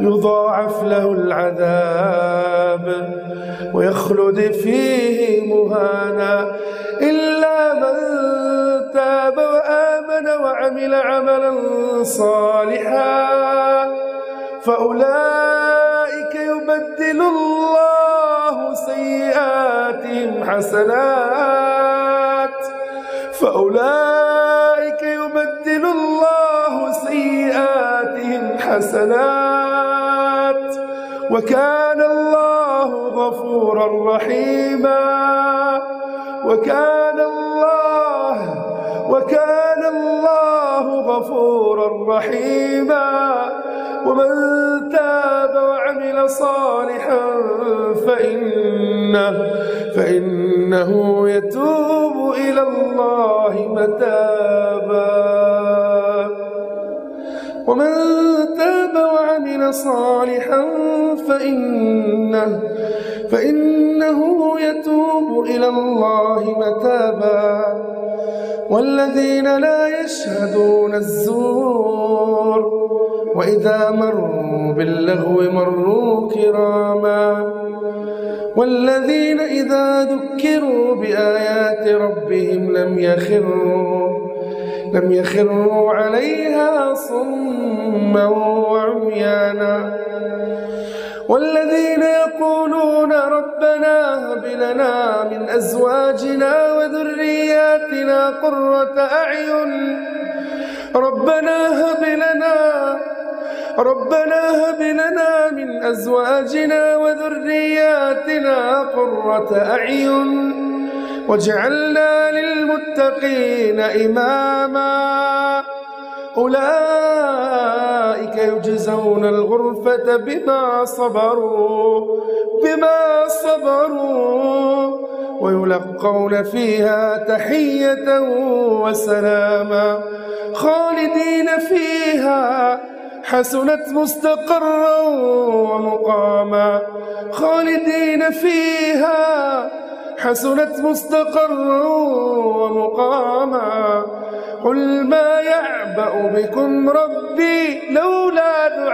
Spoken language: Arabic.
يضاعف له العذاب ويخلد فيه مهانا. إلا من تاب وآمن وعمل عملا صالحا فأولئك يبدل الله سيئاتهم حسنات. فأولئك يبدل الله سيئاتهم حسنات. وكان الله غفورا رحيما. وكان الله وكان الله غفورا رحيما. ومن تاب وعمل صالحا فإنه, فإنه يتوب إلى الله متابا. ومن تاب وعمل صالحا فإنه, فإنه يتوب إلى الله متابا. والذين لا يشهدون الزور وإذا مروا باللغو مروا كراما. والذين إذا ذكروا بآيات ربهم لم يخروا لم يخروا عليها صما وعميانا. والذين يقولون ربنا هب لنا من أزواجنا وذرياتنا قرة أعين. ربنا هب لنا ربنا هب لنا من أزواجنا وذرياتنا قرة أعين. واجعلنا للمتقين إماما. أولئك يجزون الغرفة بما صبروا بما صبروا ويلقون فيها تحية وسلاما. خالدين فيها حسنت مستقرا ومقاما. خالدين فيها حسنت مستقرا ومقاما قل ما يعبأ بكم ربي لولا دعاؤكم